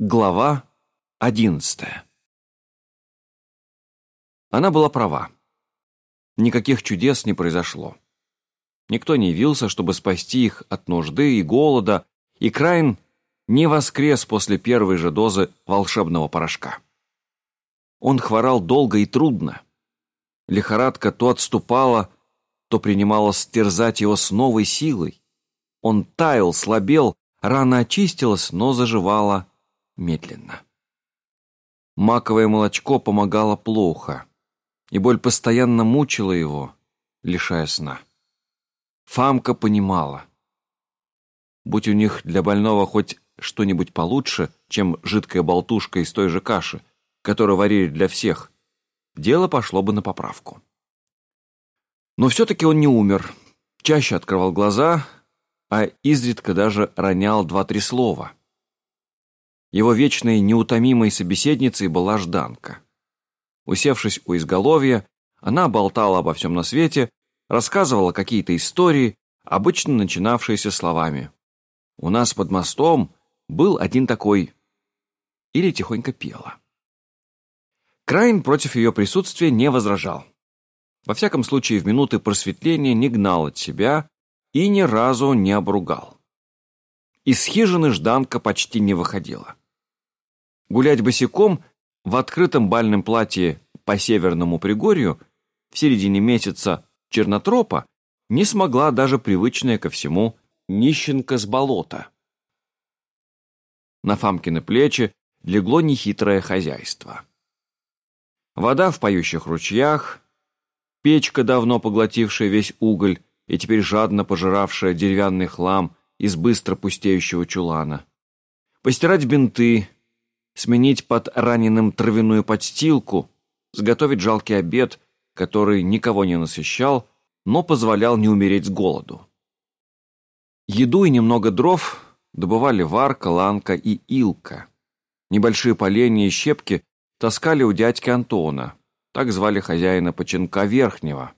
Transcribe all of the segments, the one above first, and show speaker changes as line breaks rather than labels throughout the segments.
Глава одиннадцатая Она была права. Никаких чудес не произошло. Никто не явился, чтобы спасти их от нужды и голода, и Крайн не воскрес после первой же дозы волшебного порошка. Он хворал долго и трудно. Лихорадка то отступала, то принимала стерзать его с новой силой. Он таял, слабел, рана очистилась, но заживала медленно. Маковое молочко помогало плохо, и боль постоянно мучила его, лишая сна. Фамка понимала. Будь у них для больного хоть что-нибудь получше, чем жидкая болтушка из той же каши, которую варили для всех, дело пошло бы на поправку. Но все-таки он не умер, чаще открывал глаза, а изредка даже ронял два-три слова – его вечной неутомимой собеседницей была Жданка. Усевшись у изголовья, она болтала обо всем на свете, рассказывала какие-то истории, обычно начинавшиеся словами. «У нас под мостом был один такой...» Или тихонько пела. Крайн против ее присутствия не возражал. Во всяком случае, в минуты просветления не гнал от себя и ни разу не обругал. Из хижины Жданка почти не выходила. Гулять босиком в открытом бальном платье по Северному Пригорью в середине месяца Чернотропа не смогла даже привычная ко всему нищенка с болота. На Фамкины плечи легло нехитрое хозяйство. Вода в поющих ручьях, печка, давно поглотившая весь уголь и теперь жадно пожиравшая деревянный хлам из быстро пустеющего чулана, постирать бинты, сменить под раненым травяную подстилку, сготовить жалкий обед, который никого не насыщал, но позволял не умереть с голоду. Еду и немного дров добывали Варка, Ланка и Илка. Небольшие поленья и щепки таскали у дядьки Антона, так звали хозяина починка Верхнего.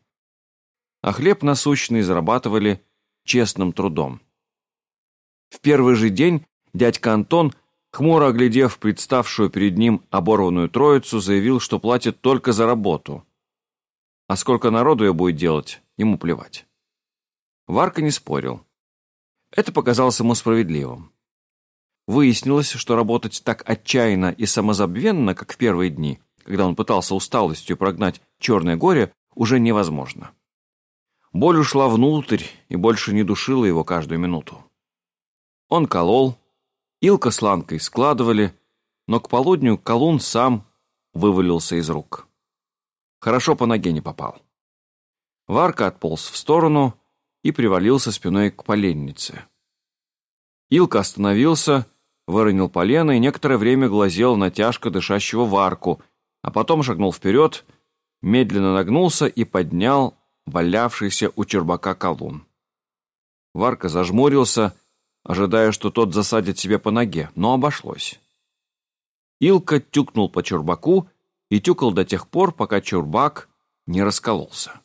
А хлеб насущный зарабатывали честным трудом. В первый же день дядька Антон Хмуро оглядев представшую перед ним оборванную троицу, заявил, что платит только за работу. А сколько народу ее будет делать, ему плевать. Варка не спорил. Это показалось ему справедливым. Выяснилось, что работать так отчаянно и самозабвенно, как в первые дни, когда он пытался усталостью прогнать черное горе, уже невозможно. Боль ушла внутрь и больше не душила его каждую минуту. Он колол, Илка с Ланкой складывали, но к полудню колун сам вывалился из рук. Хорошо по ноге не попал. Варка отполз в сторону и привалился спиной к поленнице. Илка остановился, выронил полено и некоторое время глазел на тяжко дышащего Варку, а потом шагнул вперед, медленно нагнулся и поднял валявшийся у чербака колун. Варка зажмурился ожидая, что тот засадит себе по ноге, но обошлось. Илка тюкнул по чурбаку и тюкал до тех пор, пока чурбак не раскололся.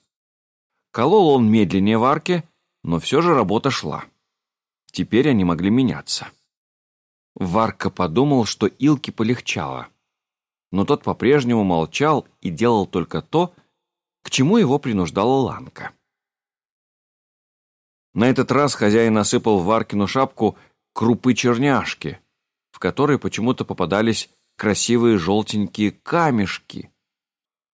Колол он медленнее варки, но все же работа шла. Теперь они могли меняться. Варка подумал, что Илке полегчало, но тот по-прежнему молчал и делал только то, к чему его принуждала Ланка. На этот раз хозяин насыпал в Варкину шапку крупы черняшки, в которые почему-то попадались красивые желтенькие камешки.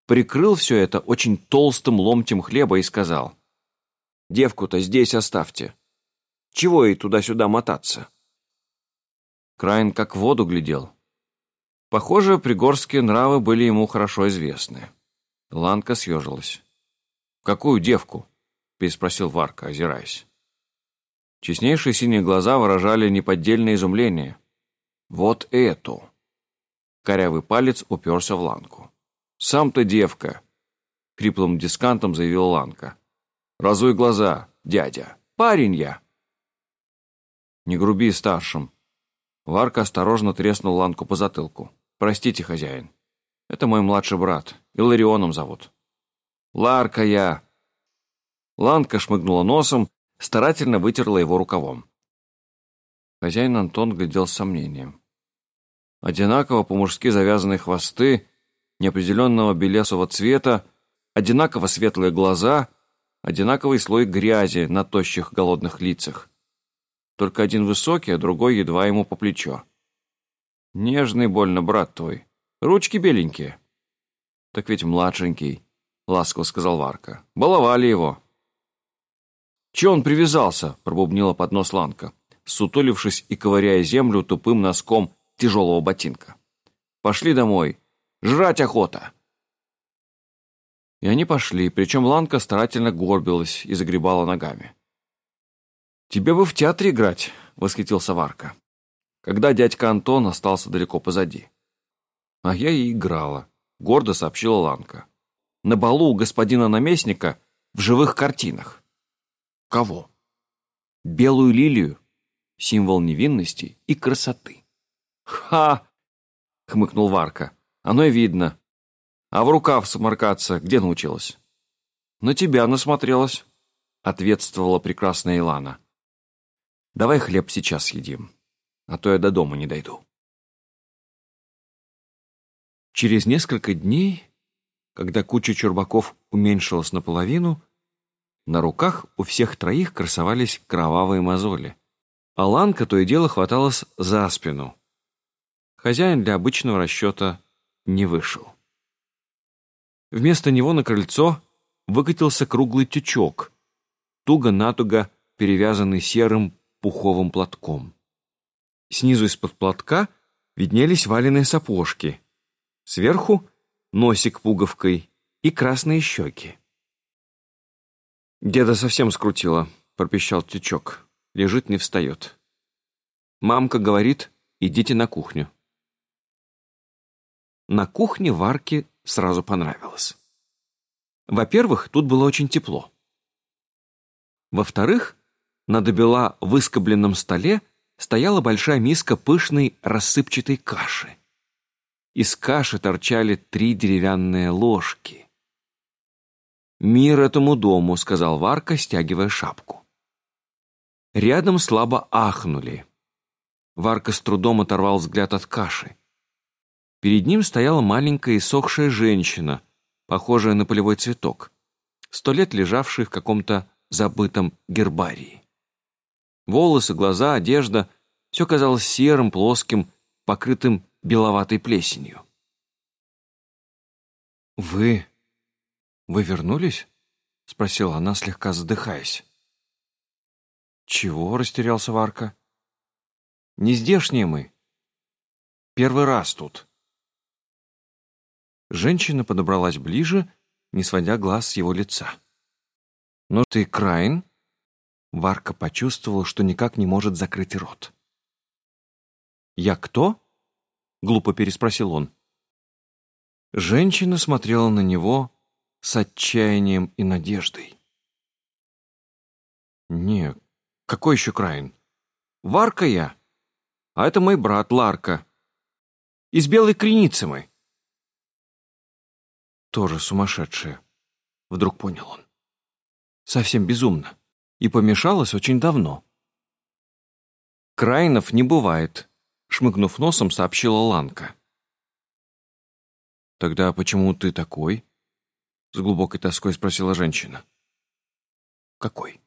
Прикрыл все это очень толстым ломтем хлеба и сказал, «Девку-то здесь оставьте. Чего ей туда-сюда мотаться?» Краин как в воду глядел. Похоже, пригорские нравы были ему хорошо известны. Ланка съежилась. «Какую девку?» — переспросил Варка, озираясь. Честнейшие синие глаза выражали неподдельное изумление. «Вот эту!» Корявый палец уперся в Ланку. «Сам ты девка!» Хриплым дискантом заявила Ланка. «Разуй глаза, дядя! Парень я!» «Не груби старшим!» Варка осторожно треснул Ланку по затылку. «Простите, хозяин. Это мой младший брат. Иларионом зовут». «Ларка я!» Ланка шмыгнула носом старательно вытерла его рукавом. Хозяин Антон глядел с сомнением. Одинаково по-мужски завязанные хвосты, неопределенного белесого цвета, одинаково светлые глаза, одинаковый слой грязи на тощих голодных лицах. Только один высокий, а другой едва ему по плечо. Нежный больно, брат твой. Ручки беленькие. Так ведь младшенький, ласково сказал Варка. Баловали его. Че он привязался? пробубнила под нос Ланка, сутулившись и ковыряя землю тупым носком тяжелого ботинка. Пошли домой. Жрать охота. И они пошли, причем Ланка старательно горбилась и загребала ногами. «Тебе бы в театре играть», — восхитился Варка когда дядька Антон остался далеко позади. А я и играла, гордо сообщила Ланка. На балу у господина наместника в живых картинах. Кого? Белую лилию, символ невинности и красоты. Ха! хмыкнул Варка. Оно и видно. А в рукав сморкаться где научилась? На тебя насмотрелась, ответствовала прекрасная Илана. Давай хлеб сейчас съедим а то я до дома не дойду. Через несколько дней, когда куча чурбаков уменьшилась наполовину, на руках у всех троих красовались кровавые мозоли. А Ланка то и дело хваталась за спину. Хозяин для обычного расчета не вышел. Вместо него на крыльцо выкатился круглый тючок, туго-натуго перевязанный серым пуховым платком. Снизу из-под платка виднелись валеные сапожки. Сверху — носик пуговкой и красные щеки. «Деда совсем скрутила», — пропищал тючок. Лежит, не встает. Мамка говорит, идите на кухню. На кухне Варке сразу понравилось. Во-первых, тут было очень тепло. Во-вторых, на добела выскобленном столе стояла большая миска пышной рассыпчатой каши. Из каши торчали три деревянные ложки. «Мир этому дому», — сказал Варка, стягивая шапку. Рядом слабо ахнули. Варка с трудом оторвал взгляд от каши. Перед ним стояла маленькая и сохшая женщина, похожая на полевой цветок, сто лет лежавший в каком-то забытом гербарии. Волосы, глаза, одежда — все казалось серым, плоским, покрытым беловатой плесенью. «Вы... вы вернулись?» — спросила она, слегка задыхаясь. «Чего?» — растерялся Варка. «Не здешние мы. Первый раз тут». Женщина подобралась ближе, не сводя глаз с его лица. «Ну ты Крайн?» Варка почувствовал, что никак не может закрыть рот. «Я кто?» — глупо переспросил он. Женщина смотрела на него с отчаянием и надеждой. «Не, какой еще Краин? Варка я, а это мой брат Ларка. Из Белой Креницы мы». «Тоже сумасшедшая», — вдруг понял он. «Совсем безумно и помешалась очень давно. «Крайнов не бывает», — шмыгнув носом, сообщила Ланка. «Тогда почему ты такой?» — с глубокой тоской спросила женщина. «Какой?»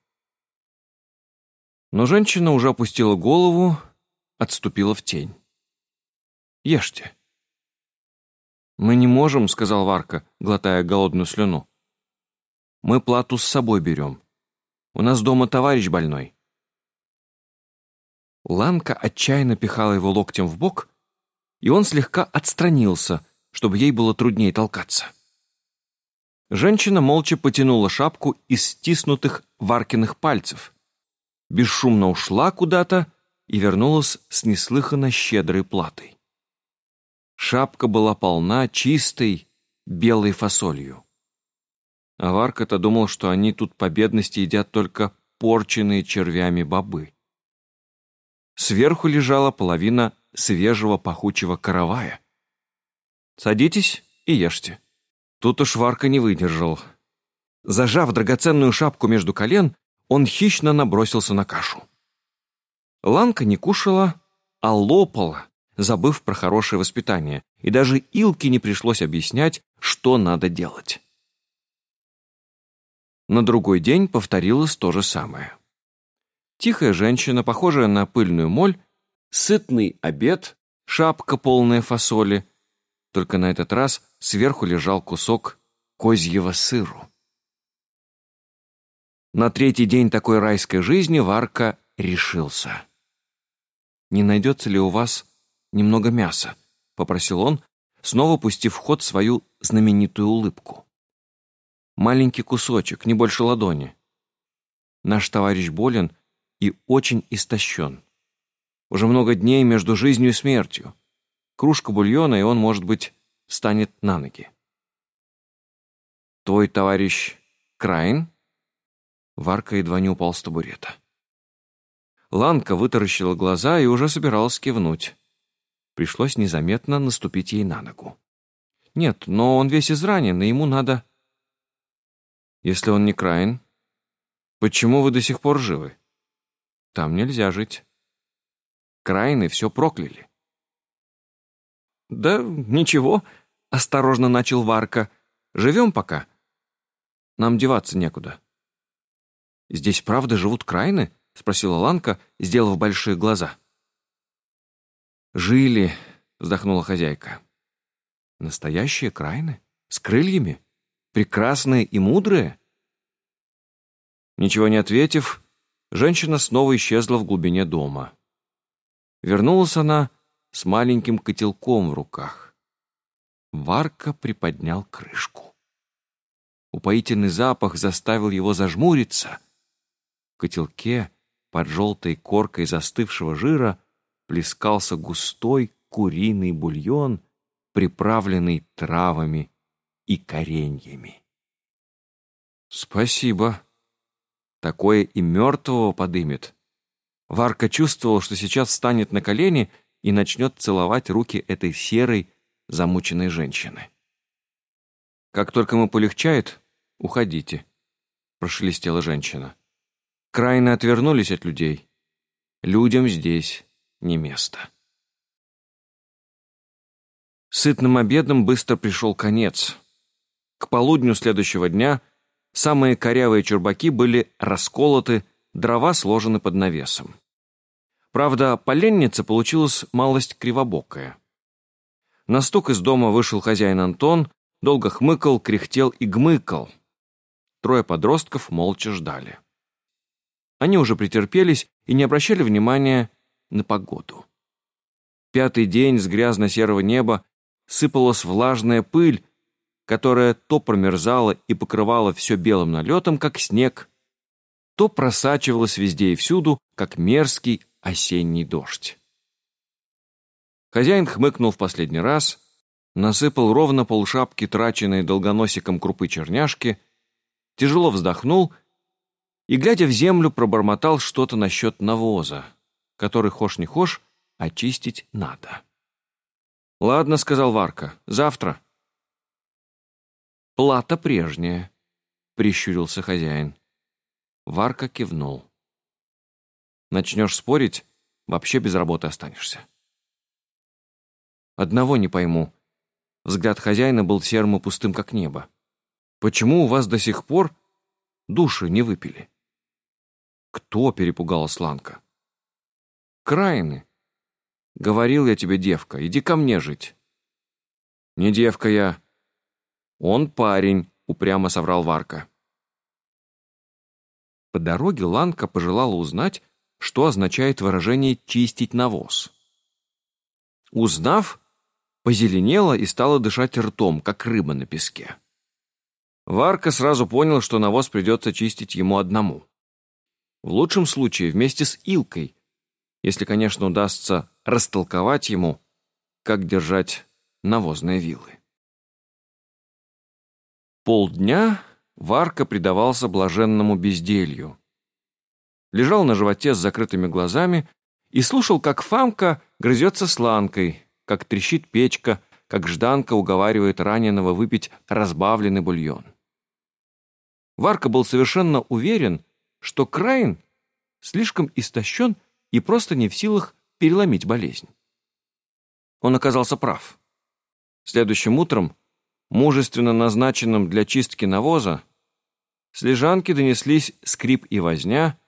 Но женщина уже опустила голову, отступила в тень. «Ешьте». «Мы не можем», — сказал Варка, глотая голодную слюну. «Мы плату с собой берем. У нас дома товарищ больной». Ланка отчаянно пихала его локтем в бок, и он слегка отстранился, чтобы ей было труднее толкаться. Женщина молча потянула шапку из стиснутых Варкиных пальцев, бесшумно ушла куда-то и вернулась с неслыханно щедрой платой. Шапка была полна чистой белой фасолью. А Варка-то думал, что они тут по бедности едят только порченные червями бобы. Сверху лежала половина свежего пахучего каравая. «Садитесь и ешьте». Тут уж Варка не выдержал. Зажав драгоценную шапку между колен, он хищно набросился на кашу. Ланка не кушала, а лопала, забыв про хорошее воспитание, и даже Илке не пришлось объяснять, что надо делать. На другой день повторилось то же самое. Тихая женщина, похожая на пыльную моль, сытный обед, шапка полная фасоли, только на этот раз сверху лежал кусок козьего сыру. На третий день такой райской жизни Варка решился. «Не найдется ли у вас немного мяса?» — попросил он, снова пустив в ход свою знаменитую улыбку. «Маленький кусочек, не больше ладони. Наш товарищ болен и очень истощен. Уже много дней между жизнью и смертью. Кружка бульона, и он, может быть, встанет на ноги». «Твой товарищ Крайн?» Варка едва не упал с табурета. Ланка вытаращила глаза и уже собиралась кивнуть. Пришлось незаметно наступить ей на ногу. «Нет, но он весь изранен, и ему надо...» «Если он не Краин, почему вы до сих пор живы? Там нельзя жить. Краины все прокляли». «Да ничего», — осторожно начал Варка. «Живем пока. Нам деваться некуда». «Здесь правда живут Краины?» — спросила Ланка, сделав большие глаза. «Жили», — вздохнула хозяйка. «Настоящие крайны? С крыльями? Прекрасные и мудрые?» Ничего не ответив, женщина снова исчезла в глубине дома. Вернулась она с маленьким котелком в руках. Варка приподнял крышку. Упоительный запах заставил его зажмуриться. В котелке под желтой коркой застывшего жира плескался густой куриный бульон, приправленный травами и кореньями. «Спасибо. Такое и мертвого подымет». Варка чувствовал, что сейчас встанет на колени и начнет целовать руки этой серой, замученной женщины. «Как только ему полегчает, уходите», — прошелестела женщина. Крайне отвернулись от людей. Людям здесь не место. Сытным обедом быстро пришел конец. К полудню следующего дня самые корявые чурбаки были расколоты, дрова сложены под навесом. Правда, поленница получилась малость кривобокая. На стук из дома вышел хозяин Антон, долго хмыкал, кряхтел и гмыкал. Трое подростков молча ждали. Они уже претерпелись и не обращали внимания на погоду. Пятый день с грязно-серого неба сыпалась влажная пыль, которая то промерзала и покрывала все белым налетом, как снег, то просачивалась везде и всюду, как мерзкий осенний дождь. Хозяин хмыкнул в последний раз, насыпал ровно полшапки, траченной долгоносиком крупы черняшки, тяжело вздохнул и, глядя в землю, пробормотал что-то насчет навоза который, хошь не хошь, очистить надо. «Ладно», — сказал Варка, — «завтра». «Плата прежняя», — прищурился хозяин. Варка кивнул. «Начнешь спорить, вообще без работы останешься». «Одного не пойму». Взгляд хозяина был серым и пустым, как небо. «Почему у вас до сих пор души не выпили?» «Кто?» — перепугалась Ланка. Краины. Говорил я тебе, девка, иди ко мне жить. Не девка я. Он парень, упрямо соврал Варка. По дороге Ланка пожелала узнать, что означает выражение «чистить навоз». Узнав, позеленела и стала дышать ртом, как рыба на песке. Варка сразу понял, что навоз придется чистить ему одному. В лучшем случае вместе с Илкой, если, конечно, удастся растолковать ему, как держать навозные вилы. Полдня Варка предавался блаженному безделью. Лежал на животе с закрытыми глазами и слушал, как Фамка грызется с ланкой, как трещит печка, как Жданка уговаривает раненого выпить разбавленный бульон. Варка был совершенно уверен, что Крайн слишком истощен и просто не в силах переломить болезнь. Он оказался прав. Следующим утром, мужественно назначенным для чистки навоза, с лежанки донеслись скрип и возня,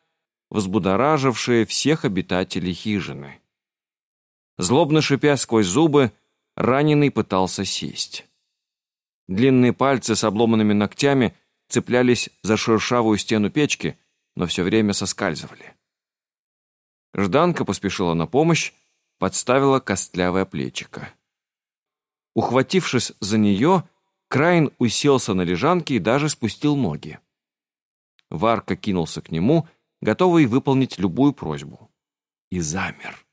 взбудоражившие всех обитателей хижины. Злобно шипя сквозь зубы, раненый пытался сесть. Длинные пальцы с обломанными ногтями цеплялись за шершавую стену печки, но все время соскальзывали. Жданка поспешила на помощь, подставила костлявое плечико. Ухватившись за нее, Крайн уселся на лежанке и даже спустил ноги. Варка кинулся к нему, готовый выполнить любую просьбу. И замер.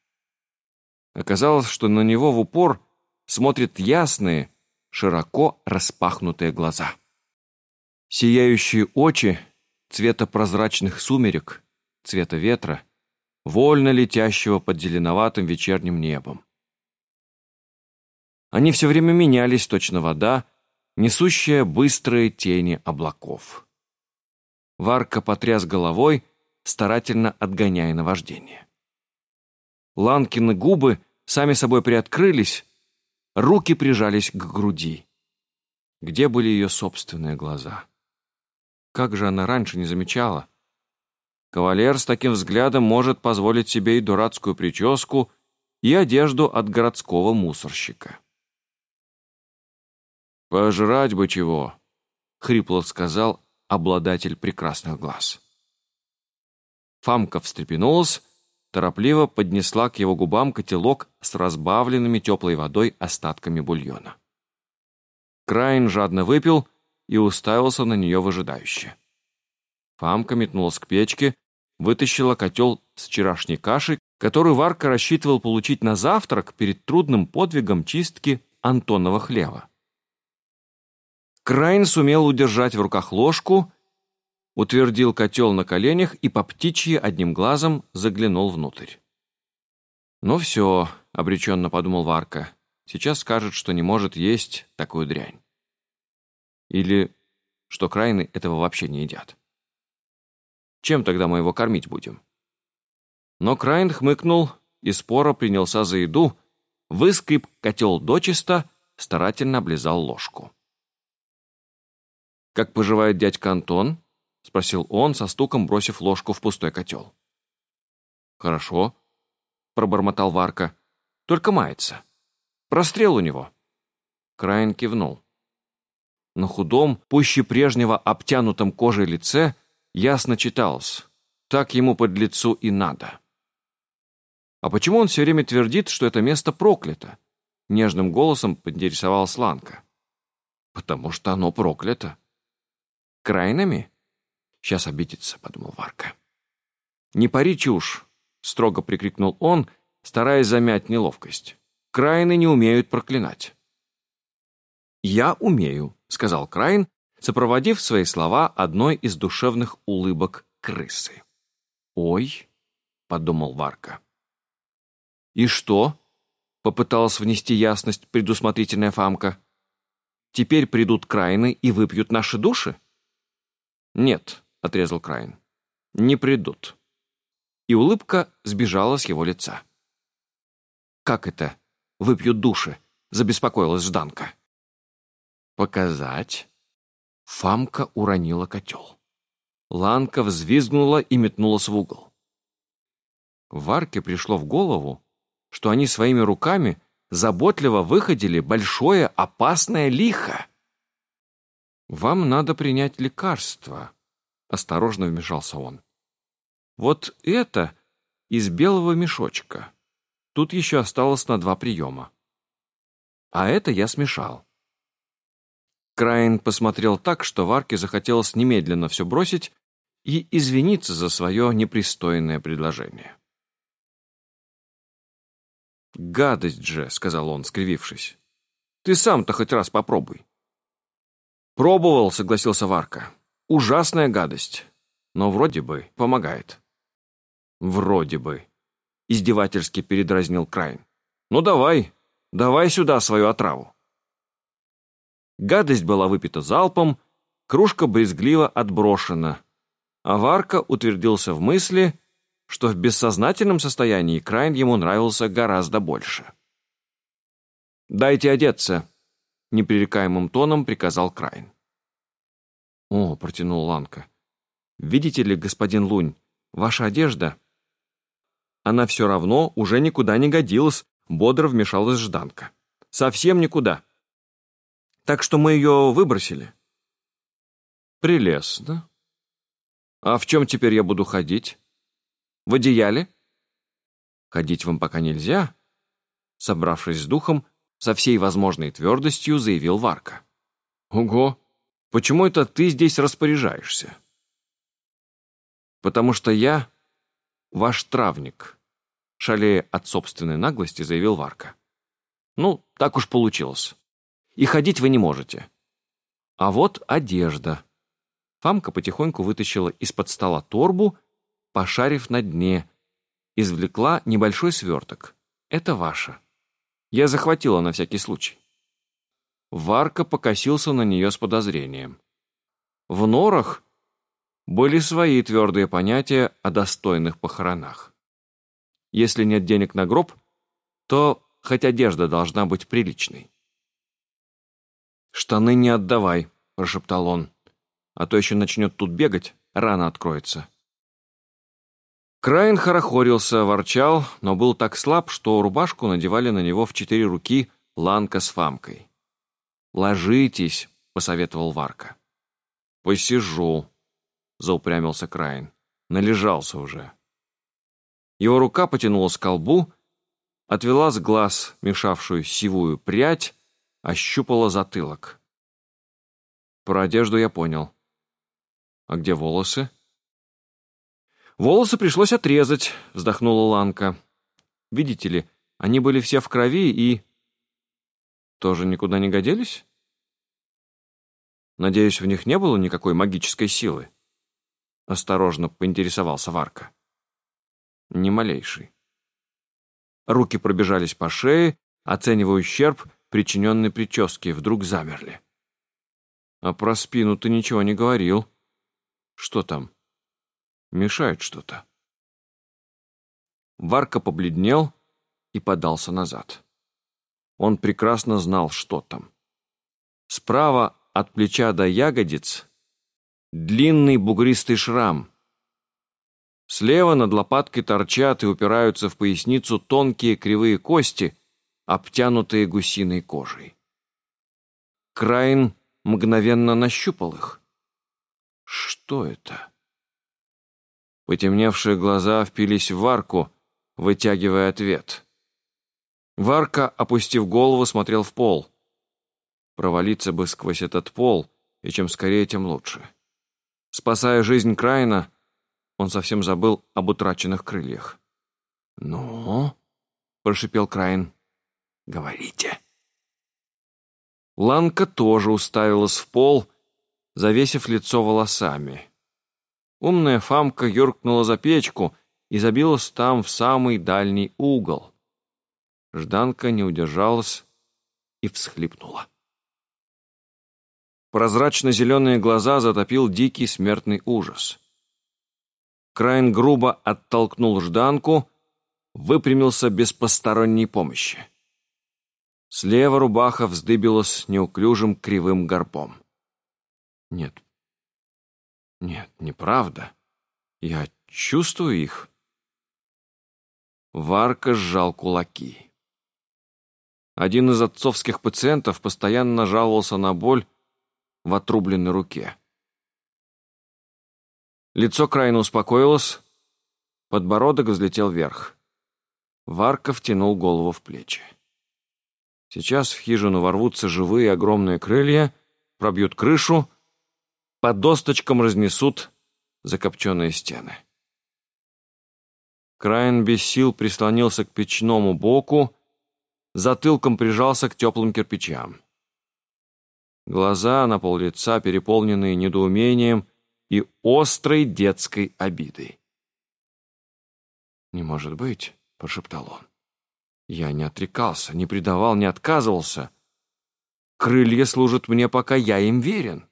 Оказалось, что на него в упор смотрят ясные, широко распахнутые глаза. Сияющие очи цвета прозрачных сумерек, цвета ветра, вольно летящего под зеленоватым вечерним небом. Они все время менялись, точно вода, несущая быстрые тени облаков. Варка потряс головой, старательно отгоняя наваждение. Ланкины губы сами собой приоткрылись, руки прижались к груди. Где были ее собственные глаза? Как же она раньше не замечала? Кавалер с таким взглядом может позволить себе и дурацкую прическу, и одежду от городского мусорщика. «Пожрать бы чего!» — хрипло сказал обладатель прекрасных глаз. Фамка встрепенулась, торопливо поднесла к его губам котелок с разбавленными теплой водой остатками бульона. Крайн жадно выпил и уставился на нее выжидающе. Фамка метнулась к печке, вытащила котел с вчерашней кашей, которую Варка рассчитывал получить на завтрак перед трудным подвигом чистки Антонова хлева. Крайн сумел удержать в руках ложку, утвердил котел на коленях и по птичьи одним глазом заглянул внутрь. «Ну все», — обреченно подумал Варка, — «сейчас скажет, что не может есть такую дрянь». Или что крайны этого вообще не едят. Чем тогда мы его кормить будем? Но Крайн хмыкнул и споро принялся за еду, выскреб котел дочисто, старательно облизал ложку. «Как поживает дядька Антон?» — спросил он, со стуком бросив ложку в пустой котел. «Хорошо», — пробормотал Варка. «Только мается. Прострел у него». Крайн кивнул. На худом, пуще прежнего обтянутом кожей лице ясно читалось. Так ему под лицу и надо. «А почему он все время твердит, что это место проклято?» Нежным голосом поинтересовалась Ланка. «Потому что оно проклято», Крайнами? Сейчас обидится, подумал Варка. Не пари чушь, строго прикрикнул он, стараясь замять неловкость. Крайны не умеют проклинать. «Я умею», — сказал Крайн, сопроводив свои слова одной из душевных улыбок крысы. «Ой», — подумал Варка. «И что?» — попыталась внести ясность предусмотрительная Фамка. «Теперь придут Крайны и выпьют наши души?» «Нет», — отрезал Крайн, — «не придут». И улыбка сбежала с его лица. «Как это? Выпьют души?» — забеспокоилась Жданка. «Показать?» Фамка уронила котел. Ланка взвизгнула и метнулась в угол. Варке пришло в голову, что они своими руками заботливо выходили большое опасное лихо. «Вам надо принять лекарство», — осторожно вмешался он. «Вот это из белого мешочка. Тут еще осталось на два приема. А это я смешал». Крайн посмотрел так, что Варке захотелось немедленно все бросить и извиниться за свое непристойное предложение. «Гадость же», — сказал он, скривившись. «Ты сам-то хоть раз попробуй». «Пробовал», — согласился Варка. «Ужасная гадость. Но вроде бы помогает». «Вроде бы», — издевательски передразнил Крайн. «Ну давай, давай сюда свою отраву». Гадость была выпита залпом, кружка брезгливо отброшена, а Варка утвердился в мысли, что в бессознательном состоянии Крайн ему нравился гораздо больше. «Дайте одеться», — непререкаемым тоном приказал Крайн. «О», — протянул Ланка, — «видите ли, господин Лунь, ваша одежда...» Она все равно уже никуда не годилась, бодро вмешалась Жданка. «Совсем никуда. Так что мы ее выбросили». «Прелестно. А в чем теперь я буду ходить? В одеяле?» «Ходить вам пока нельзя», — собравшись с духом, со всей возможной твердостью заявил Варка. «Ого! Почему это ты здесь распоряжаешься?» «Потому что я ваш травник», — шалея от собственной наглости, заявил Варка. «Ну, так уж получилось. И ходить вы не можете. А вот одежда». Фамка потихоньку вытащила из-под стола торбу, пошарив на дне, извлекла небольшой сверток. «Это ваша. Я захватила на всякий случай». Варка покосился на нее с подозрением. В норах были свои твердые понятия о достойных похоронах. Если нет денег на гроб, то хоть одежда должна быть приличной. «Штаны не отдавай», — прошептал он, «а то еще начнет тут бегать, рана откроется». Краин хорохорился, ворчал, но был так слаб, что рубашку надевали на него в четыре руки Ланка с Фамкой. «Ложитесь», — посоветовал Варка. «Посижу», заупрямился Крайн. Належался уже. Его рука потянулась к колбу, отвела с глаз мешавшую сивую прядь, ощупала затылок. Про одежду я понял. А где волосы? Волосы пришлось отрезать, вздохнула Ланка. Видите ли, они были все в крови и... Тоже никуда не годились? Надеюсь, в них не было никакой магической силы. — осторожно поинтересовался Варка. «Ни малейший». Руки пробежались по шее, оценивая ущерб, причиненный прическе, вдруг замерли. «А про спину ты ничего не говорил. Что там? Мешает что-то». Варка побледнел и подался назад. Он прекрасно знал, что там. Справа от плеча до ягодиц длинный бугристый шрам. Слева над лопаткой торчат и упираются в поясницу тонкие кривые кости, обтянутые гусиной кожей. Крайн мгновенно нащупал их. Что это? Потемневшие глаза впились в Варку, вытягивая ответ. Варка, опустив голову, смотрел в пол. Провалиться бы сквозь этот пол, и чем скорее, тем лучше. Спасая жизнь Крайна, он совсем забыл об утраченных крыльях. «Ну?» — прошипел Крайн. «Говорите». Ланка тоже уставилась в пол, завесив лицо волосами. Умная Фамка юркнула за печку и забилась там в самый дальний угол. Жданка не удержалась и всхлипнула. Прозрачно-зеленые глаза затопил дикий смертный ужас. Крайн грубо оттолкнул Жданку, выпрямился без посторонней помощи. Слева рубаха вздыбилась неуклюжим кривым горбом. Нет, нет, неправда. Я чувствую их. Варка сжал кулаки. Один из отцовских пациентов постоянно жаловался на боль в отрубленной руке. Лицо Крайна успокоилось, подбородок взлетел вверх. Варка втянул голову в плечи. Сейчас в хижину ворвутся живые огромные крылья, пробьют крышу, по досточкам разнесут закопченные стены. Крайн без сил прислонился к печному боку, затылком прижался к теплым кирпичам. Глаза на пол лица, переполненные недоумением и острой детской обидой. «Не может быть», — прошептал он. «Я не отрекался, не предавал, не отказывался. Крылья служат мне, пока я им верен».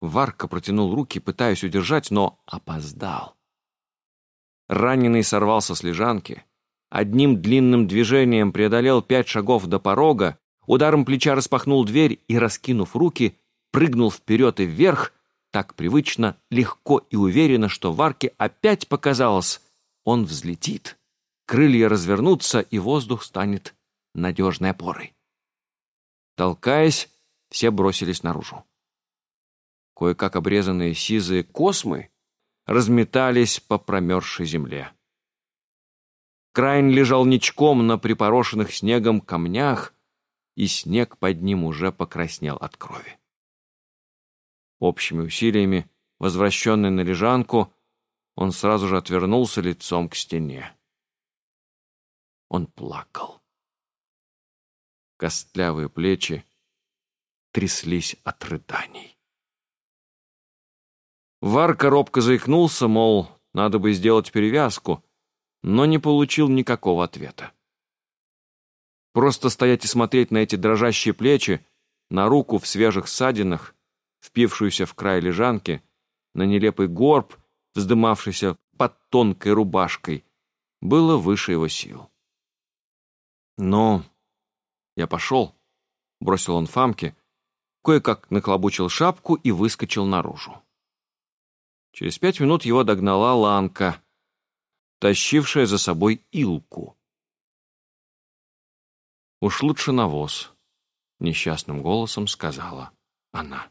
Варка протянул руки, пытаясь удержать, но опоздал. Раненый сорвался с лежанки, одним длинным движением преодолел пять шагов до порога, ударом плеча распахнул дверь и, раскинув руки, прыгнул вперед и вверх, так привычно, легко и уверенно, что Варке опять показалось, он взлетит, крылья развернутся, и воздух станет надежной опорой. Толкаясь, все бросились наружу. Кое-как обрезанные сизые космы разметались по промерзшей земле. Крайн лежал ничком на припорошенных снегом камнях, и снег под ним уже покраснел от крови. Общими усилиями, возвращенный на лежанку, он сразу же отвернулся лицом к стене. Он плакал. Костлявые плечи тряслись от рыданий. Варка робко заикнулся, мол, надо бы сделать перевязку, но не получил никакого ответа. Просто стоять и смотреть на эти дрожащие плечи, на руку в свежих ссадинах, впившуюся в край лежанки, на нелепый горб, вздымавшийся под тонкой рубашкой, было выше его сил. «Ну, я пошел», — бросил он Фамке, кое-как наклобучил шапку и выскочил наружу. Через пять минут его догнала Ланка, тащившая за собой Илку. «Уж лучше навоз», — несчастным голосом сказала она.